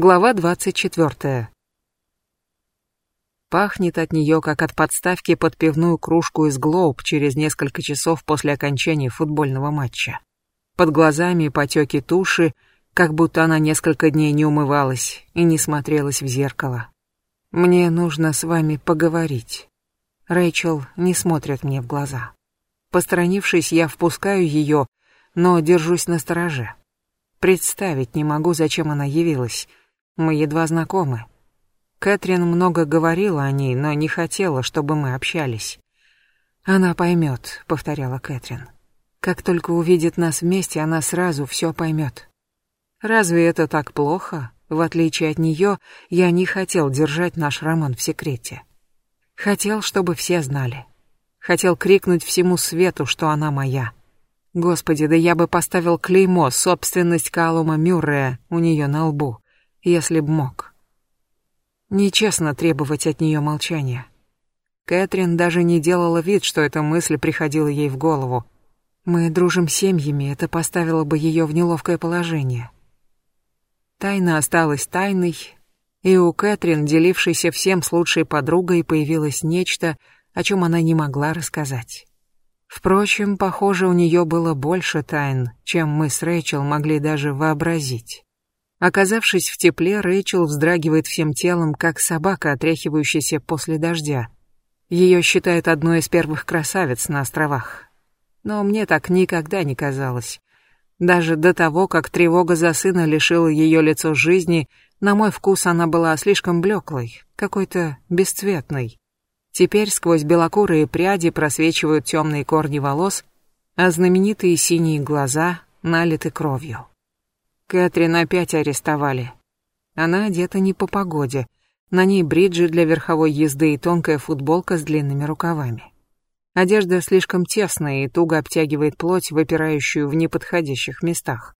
Глава 24. Пахнет от нее, как от подставки под пивную кружку из Глоуб через несколько часов после окончания футбольного матча. Под глазами потеки туши, как будто она несколько дней не умывалась и не смотрелась в зеркало. Мне нужно с вами поговорить. Рэйчел не смотрит мне в глаза. Посторонившись, я впускаю ее, но держусь на стороже. Представить не могу, зачем она явилась мы едва знакомы. Кэтрин много говорила о ней, но не хотела, чтобы мы общались. «Она поймет», — повторяла Кэтрин. «Как только увидит нас вместе, она сразу все поймет». Разве это так плохо? В отличие от нее, я не хотел держать наш роман в секрете. Хотел, чтобы все знали. Хотел крикнуть всему свету, что она моя. Господи, да я бы поставил клеймо «Собственность Калума Мюррея» у нее на лбу если б мог. Нечестно требовать от нее молчания. Кэтрин даже не делала вид, что эта мысль приходила ей в голову. Мы дружим семьями, это поставило бы ее в неловкое положение. Тайна осталась тайной, и у Кэтрин, делившейся всем с лучшей подругой, появилось нечто, о чем она не могла рассказать. Впрочем, похоже, у нее было больше тайн, чем мы с Рэйчел могли даже вообразить. Оказавшись в тепле, Рэйчел вздрагивает всем телом, как собака, отряхивающаяся после дождя. Ее считают одной из первых красавиц на островах. Но мне так никогда не казалось. Даже до того, как тревога за сына лишила ее лицо жизни, на мой вкус она была слишком блеклой, какой-то бесцветной. Теперь сквозь белокурые пряди просвечивают темные корни волос, а знаменитые синие глаза налиты кровью. Кэтрин опять арестовали. Она одета не по погоде. На ней бриджи для верховой езды и тонкая футболка с длинными рукавами. Одежда слишком тесная и туго обтягивает плоть, выпирающую в неподходящих местах.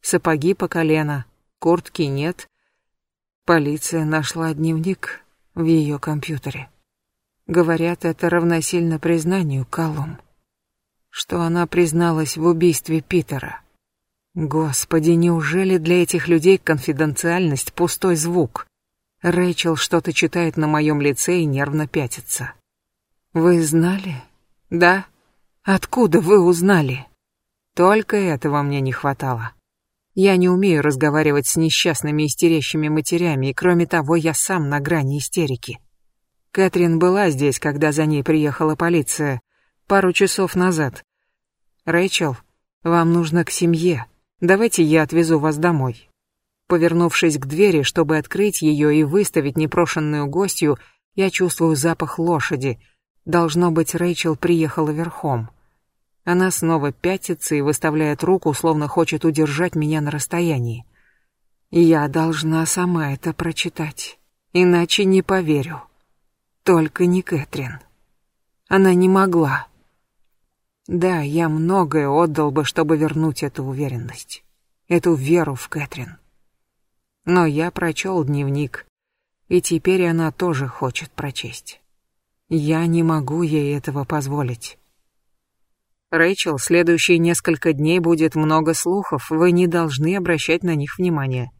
Сапоги по колено, куртки нет. Полиция нашла дневник в ее компьютере. Говорят, это равносильно признанию Колум. Что она призналась в убийстве Питера. Господи, неужели для этих людей конфиденциальность — пустой звук? Рэйчел что-то читает на моем лице и нервно пятится. Вы знали? Да. Откуда вы узнали? Только этого мне не хватало. Я не умею разговаривать с несчастными истерящими матерями, и кроме того, я сам на грани истерики. Кэтрин была здесь, когда за ней приехала полиция, пару часов назад. Рэйчел, вам нужно к семье. Давайте я отвезу вас домой. Повернувшись к двери, чтобы открыть ее и выставить непрошенную гостью, я чувствую запах лошади. Должно быть, Рэйчел приехала верхом. Она снова пятится и выставляет руку, словно хочет удержать меня на расстоянии. Я должна сама это прочитать, иначе не поверю. Только не Кэтрин. Она не могла. Да, я многое отдал бы, чтобы вернуть эту уверенность, эту веру в Кэтрин. Но я прочел дневник, и теперь она тоже хочет прочесть. Я не могу ей этого позволить. Рэйчел, следующие несколько дней будет много слухов, вы не должны обращать на них внимания.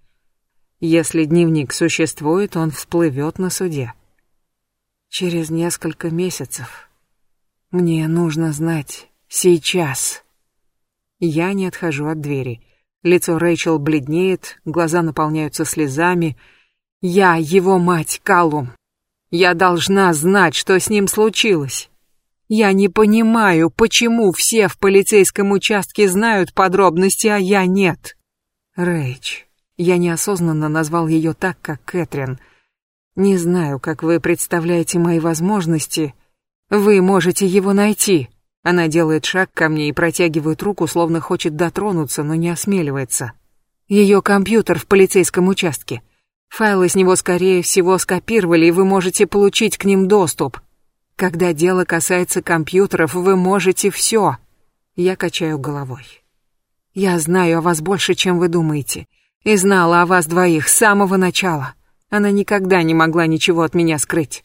Если дневник существует, он всплывет на суде. Через несколько месяцев мне нужно знать, Сейчас. Я не отхожу от двери. Лицо Рэйчел бледнеет, глаза наполняются слезами. Я его мать, Калум. Я должна знать, что с ним случилось. Я не понимаю, почему все в полицейском участке знают подробности, а я нет. Рэйч. Я неосознанно назвал ее так, как Кэтрин. Не знаю, как вы представляете мои возможности. Вы можете его найти. Она делает шаг ко мне и протягивает руку, словно хочет дотронуться, но не осмеливается. Ее компьютер в полицейском участке. Файлы с него, скорее всего, скопировали, и вы можете получить к ним доступ. Когда дело касается компьютеров, вы можете все. Я качаю головой. Я знаю о вас больше, чем вы думаете. И знала о вас двоих с самого начала. Она никогда не могла ничего от меня скрыть.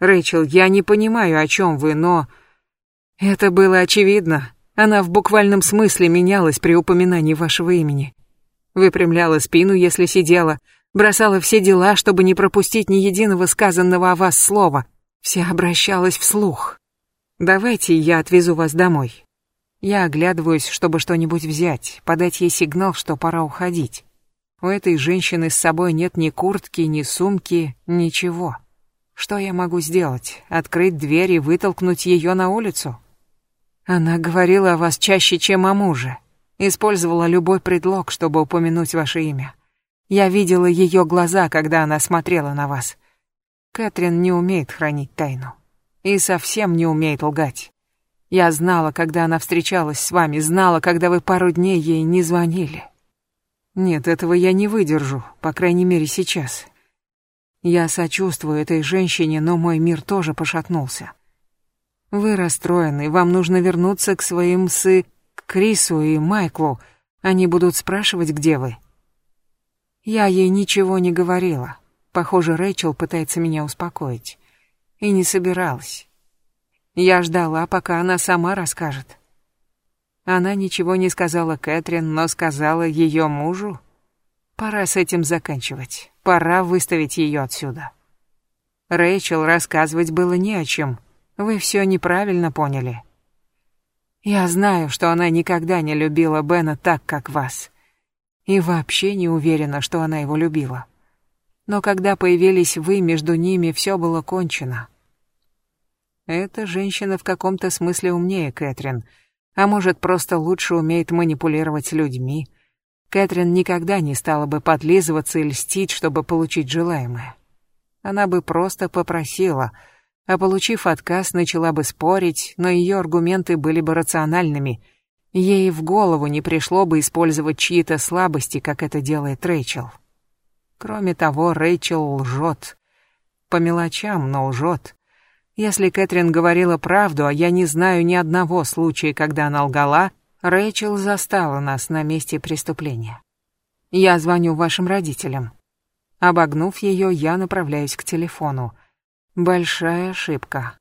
Рэйчел, я не понимаю, о чем вы, но... Это было очевидно. Она в буквальном смысле менялась при упоминании вашего имени. Выпрямляла спину, если сидела, бросала все дела, чтобы не пропустить ни единого сказанного о вас слова. Вся обращалась вслух. Давайте я отвезу вас домой. Я оглядываюсь, чтобы что-нибудь взять, подать ей сигнал, что пора уходить. У этой женщины с собой нет ни куртки, ни сумки, ничего. Что я могу сделать? Открыть дверь и вытолкнуть ее на улицу? Она говорила о вас чаще, чем о муже. Использовала любой предлог, чтобы упомянуть ваше имя. Я видела ее глаза, когда она смотрела на вас. Кэтрин не умеет хранить тайну. И совсем не умеет лгать. Я знала, когда она встречалась с вами, знала, когда вы пару дней ей не звонили. Нет, этого я не выдержу, по крайней мере сейчас. Я сочувствую этой женщине, но мой мир тоже пошатнулся. Вы расстроены, вам нужно вернуться к своим сы... к Крису и Майклу. Они будут спрашивать, где вы. Я ей ничего не говорила. Похоже, Рэйчел пытается меня успокоить. И не собиралась. Я ждала, пока она сама расскажет. Она ничего не сказала Кэтрин, но сказала ее мужу. Пора с этим заканчивать. Пора выставить ее отсюда. Рэйчел рассказывать было не о чем. Вы все неправильно поняли. Я знаю, что она никогда не любила Бена так, как вас. И вообще не уверена, что она его любила. Но когда появились вы, между ними все было кончено. Эта женщина в каком-то смысле умнее Кэтрин, а может, просто лучше умеет манипулировать людьми. Кэтрин никогда не стала бы подлизываться и льстить, чтобы получить желаемое. Она бы просто попросила, а получив отказ, начала бы спорить, но ее аргументы были бы рациональными. Ей в голову не пришло бы использовать чьи-то слабости, как это делает Рэйчел. Кроме того, Рэйчел лжет. По мелочам, но лжет. Если Кэтрин говорила правду, а я не знаю ни одного случая, когда она лгала, Рэйчел застала нас на месте преступления. Я звоню вашим родителям. Обогнув ее, я направляюсь к телефону. Большая ошибка.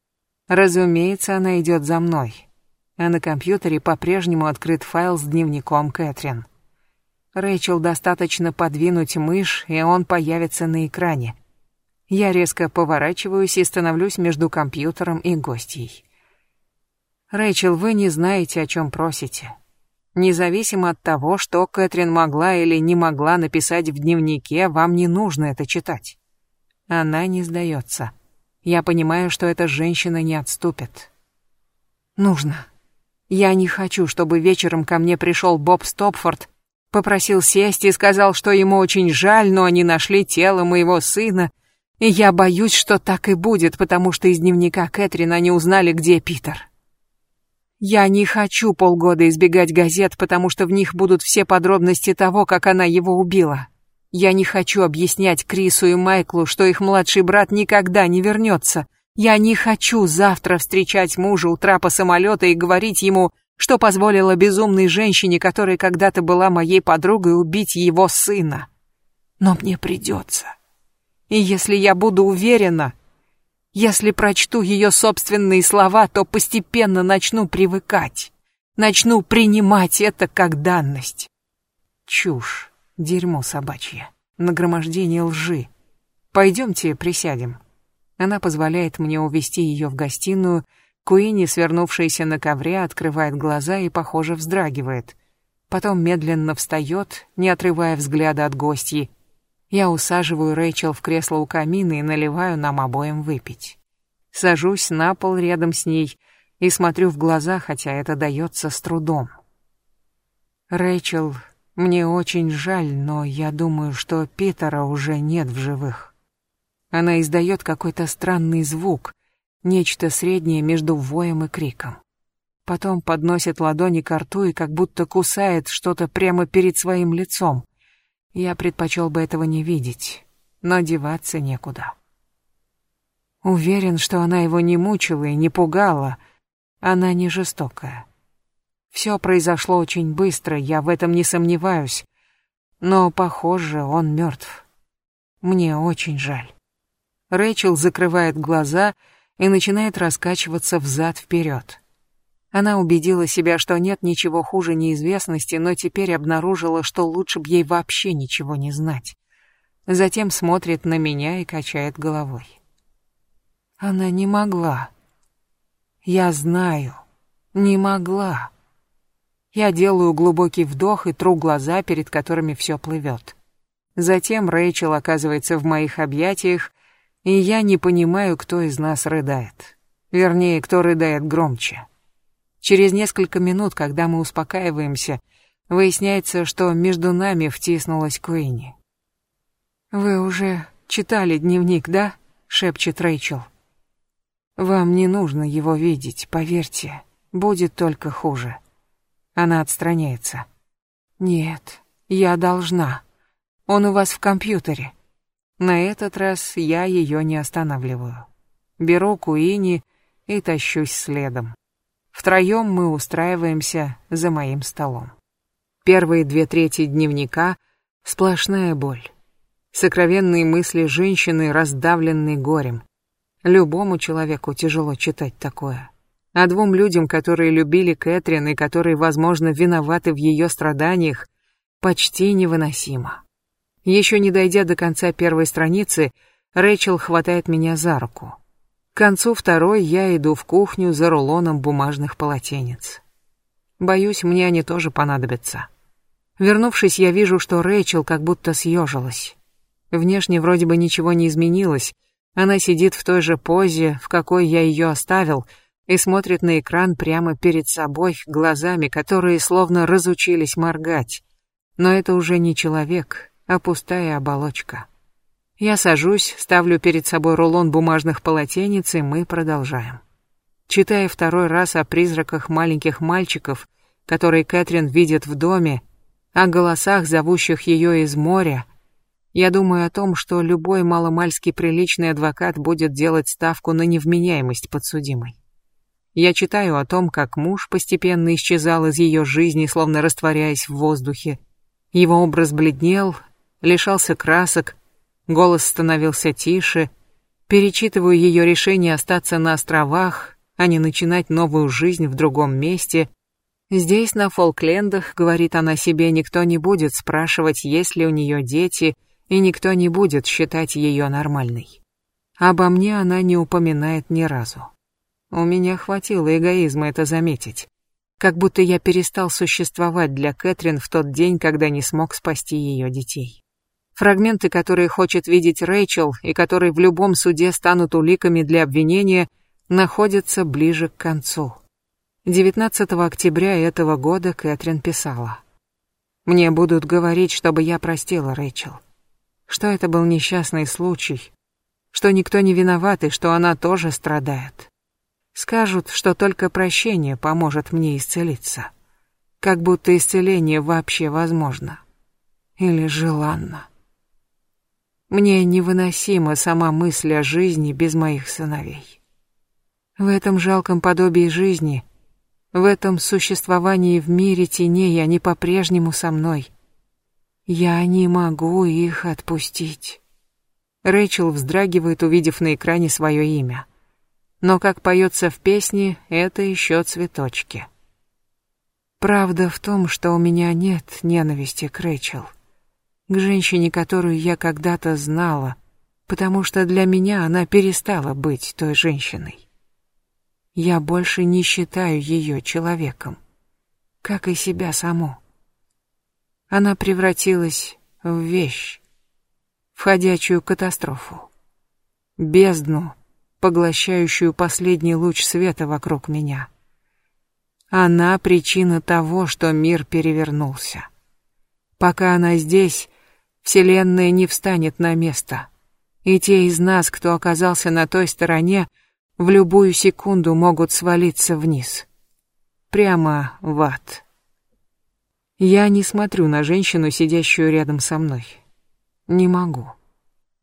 Разумеется, она идет за мной. А на компьютере по-прежнему открыт файл с дневником Кэтрин. Рэйчел достаточно подвинуть мышь, и он появится на экране. Я резко поворачиваюсь и становлюсь между компьютером и гостьей. Рэйчел, вы не знаете, о чем просите. Независимо от того, что Кэтрин могла или не могла написать в дневнике, вам не нужно это читать. Она не сдается. Я понимаю, что эта женщина не отступит. Нужно. Я не хочу, чтобы вечером ко мне пришел Боб Стопфорд, попросил сесть и сказал, что ему очень жаль, но они нашли тело моего сына, и я боюсь, что так и будет, потому что из дневника Кэтрин они узнали, где Питер. Я не хочу полгода избегать газет, потому что в них будут все подробности того, как она его убила. Я не хочу объяснять Крису и Майклу, что их младший брат никогда не вернется. Я не хочу завтра встречать мужа у трапа самолета и говорить ему, что позволила безумной женщине, которая когда-то была моей подругой, убить его сына. Но мне придется. И если я буду уверена, если прочту ее собственные слова, то постепенно начну привыкать, начну принимать это как данность. Чушь, дерьмо собачье, нагромождение лжи. Пойдемте присядем. Она позволяет мне увести ее в гостиную. Куини, свернувшаяся на ковре, открывает глаза и, похоже, вздрагивает. Потом медленно встает, не отрывая взгляда от гостьи, я усаживаю Рэйчел в кресло у камина и наливаю нам обоим выпить. Сажусь на пол рядом с ней и смотрю в глаза, хотя это дается с трудом. Рэйчел, мне очень жаль, но я думаю, что Питера уже нет в живых. Она издает какой-то странный звук, нечто среднее между воем и криком. Потом подносит ладони к рту и как будто кусает что-то прямо перед своим лицом. Я предпочел бы этого не видеть, но деваться некуда. Уверен, что она его не мучила и не пугала. Она не жестокая. Все произошло очень быстро, я в этом не сомневаюсь. Но, похоже, он мертв. Мне очень жаль. Рэйчел закрывает глаза и начинает раскачиваться взад-вперед. Она убедила себя, что нет ничего хуже неизвестности, но теперь обнаружила, что лучше бы ей вообще ничего не знать. Затем смотрит на меня и качает головой. Она не могла. Я знаю. Не могла. Я делаю глубокий вдох и тру глаза, перед которыми все плывет. Затем Рэйчел оказывается в моих объятиях, и я не понимаю, кто из нас рыдает. Вернее, кто рыдает громче. Через несколько минут, когда мы успокаиваемся, выясняется, что между нами втиснулась Куинни. «Вы уже читали дневник, да?» — шепчет Рэйчел. «Вам не нужно его видеть, поверьте. Будет только хуже». Она отстраняется. «Нет, я должна. Он у вас в компьютере». На этот раз я ее не останавливаю. Беру Куини и тащусь следом. Втроем мы устраиваемся за моим столом. Первые две трети дневника — сплошная боль. Сокровенные мысли женщины, раздавленной горем. Любому человеку тяжело читать такое а двум людям, которые любили Кэтрин и которые, возможно, виноваты в ее страданиях, почти невыносимо. Еще не дойдя до конца первой страницы, Рэйчел хватает меня за руку. К концу второй я иду в кухню за рулоном бумажных полотенец. Боюсь, мне они тоже понадобятся. Вернувшись, я вижу, что Рэйчел как будто съежилась. Внешне вроде бы ничего не изменилось. Она сидит в той же позе, в какой я ее оставил — и смотрит на экран прямо перед собой глазами, которые словно разучились моргать. Но это уже не человек, а пустая оболочка. Я сажусь, ставлю перед собой рулон бумажных полотенец, и мы продолжаем. Читая второй раз о призраках маленьких мальчиков, которые Кэтрин видит в доме, о голосах, зовущих ее из моря, я думаю о том, что любой маломальски приличный адвокат будет делать ставку на невменяемость подсудимой. Я читаю о том, как муж постепенно исчезал из ее жизни, словно растворяясь в воздухе. Его образ бледнел, лишался красок, голос становился тише. Перечитываю ее решение остаться на островах, а не начинать новую жизнь в другом месте. Здесь, на Фолклендах, говорит она себе, никто не будет спрашивать, есть ли у нее дети, и никто не будет считать ее нормальной. Обо мне она не упоминает ни разу. У меня хватило эгоизма это заметить. Как будто я перестал существовать для Кэтрин в тот день, когда не смог спасти ее детей. Фрагменты, которые хочет видеть Рэйчел и которые в любом суде станут уликами для обвинения, находятся ближе к концу. 19 октября этого года Кэтрин писала. «Мне будут говорить, чтобы я простила Рэйчел. Что это был несчастный случай, что никто не виноват и что она тоже страдает. Скажут, что только прощение поможет мне исцелиться. Как будто исцеление вообще возможно. Или желанно. Мне невыносима сама мысль о жизни без моих сыновей. В этом жалком подобии жизни, в этом существовании в мире теней они по-прежнему со мной. Я не могу их отпустить. Рэйчел вздрагивает, увидев на экране свое имя но, как поется в песне, это еще цветочки. Правда в том, что у меня нет ненависти к Рэйчел, к женщине, которую я когда-то знала, потому что для меня она перестала быть той женщиной. Я больше не считаю ее человеком, как и себя саму. Она превратилась в вещь, в ходячую катастрофу, бездну, поглощающую последний луч света вокруг меня. Она причина того, что мир перевернулся. Пока она здесь, Вселенная не встанет на место. И те из нас, кто оказался на той стороне, в любую секунду могут свалиться вниз. Прямо в ад. Я не смотрю на женщину, сидящую рядом со мной. Не могу.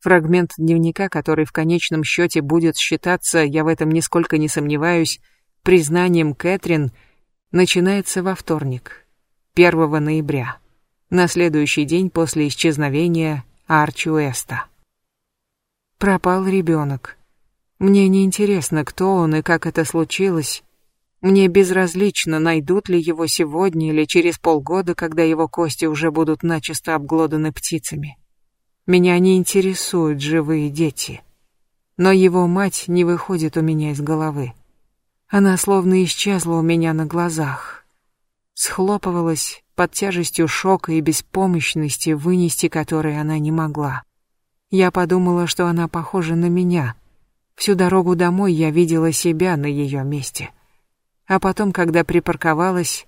Фрагмент дневника, который в конечном счете будет считаться, я в этом нисколько не сомневаюсь, признанием Кэтрин, начинается во вторник, 1 ноября, на следующий день после исчезновения Арчи Уэста. Пропал ребенок. Мне не интересно, кто он и как это случилось. Мне безразлично, найдут ли его сегодня или через полгода, когда его кости уже будут начисто обглоданы птицами. Меня не интересуют живые дети. Но его мать не выходит у меня из головы. Она словно исчезла у меня на глазах. Схлопывалась под тяжестью шока и беспомощности, вынести которой она не могла. Я подумала, что она похожа на меня. Всю дорогу домой я видела себя на ее месте. А потом, когда припарковалась,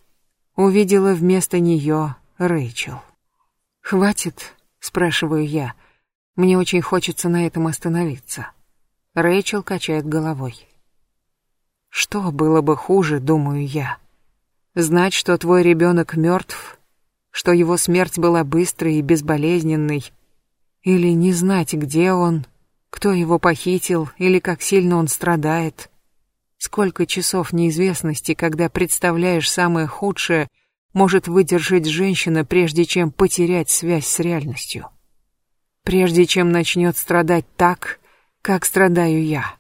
увидела вместо нее Рэйчел. «Хватит?» — спрашиваю я. Мне очень хочется на этом остановиться. Рэйчел качает головой. Что было бы хуже, думаю я? Знать, что твой ребенок мертв, что его смерть была быстрой и безболезненной, или не знать, где он, кто его похитил или как сильно он страдает. Сколько часов неизвестности, когда представляешь самое худшее, может выдержать женщина, прежде чем потерять связь с реальностью. Прежде чем начнет страдать так, как страдаю я.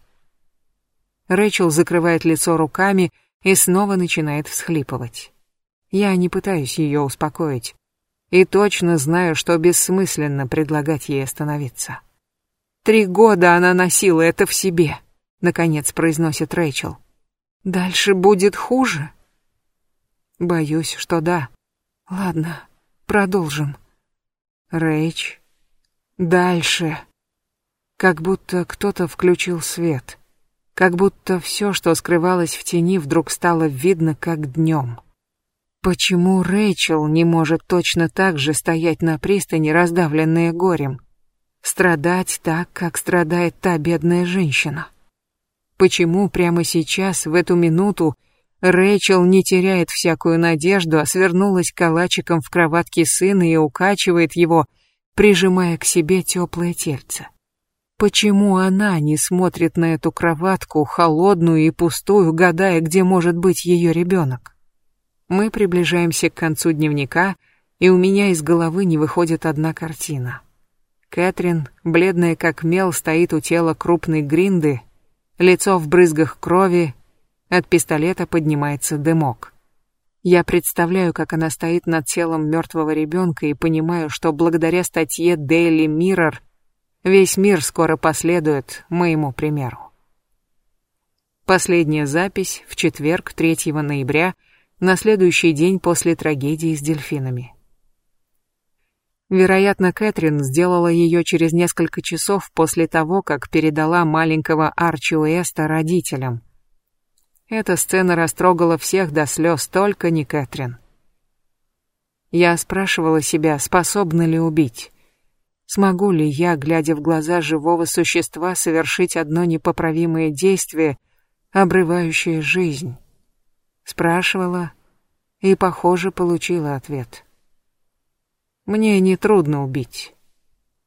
Рэчел закрывает лицо руками и снова начинает всхлипывать. Я не пытаюсь ее успокоить. И точно знаю, что бессмысленно предлагать ей остановиться. «Три года она носила это в себе», — наконец произносит Рэйчел. «Дальше будет хуже?» «Боюсь, что да. Ладно, продолжим». «Рэйч, дальше». Как будто кто-то включил свет. Как будто все, что скрывалось в тени, вдруг стало видно, как днем. Почему Рэйчел не может точно так же стоять на пристани, раздавленная горем? Страдать так, как страдает та бедная женщина? Почему прямо сейчас, в эту минуту, Рэйчел не теряет всякую надежду, а свернулась калачиком в кроватке сына и укачивает его, прижимая к себе теплое тельце? Почему она не смотрит на эту кроватку, холодную и пустую, гадая, где может быть ее ребенок? Мы приближаемся к концу дневника, и у меня из головы не выходит одна картина. Кэтрин, бледная как мел, стоит у тела крупной гринды, лицо в брызгах крови, от пистолета поднимается дымок. Я представляю, как она стоит над телом мертвого ребенка и понимаю, что благодаря статье Daily Mirror Весь мир скоро последует моему примеру. Последняя запись в четверг, 3 ноября, на следующий день после трагедии с дельфинами. Вероятно, Кэтрин сделала ее через несколько часов после того, как передала маленького Арчи Уэста родителям. Эта сцена растрогала всех до слез, только не Кэтрин. Я спрашивала себя, способна ли убить. Смогу ли я, глядя в глаза живого существа, совершить одно непоправимое действие, обрывающее жизнь? Спрашивала и, похоже, получила ответ. Мне нетрудно убить.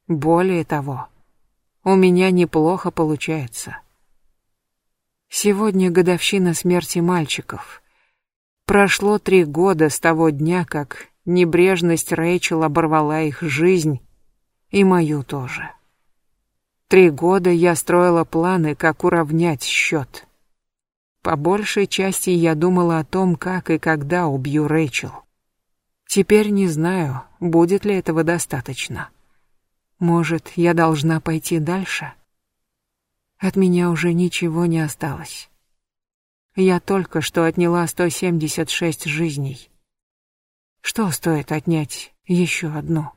Более того, у меня неплохо получается. Сегодня годовщина смерти мальчиков. Прошло три года с того дня, как небрежность Рэйчел оборвала их жизнь, и мою тоже. Три года я строила планы, как уравнять счет. По большей части я думала о том, как и когда убью Рэйчел. Теперь не знаю, будет ли этого достаточно. Может, я должна пойти дальше? От меня уже ничего не осталось. Я только что отняла 176 жизней. Что стоит отнять еще одну?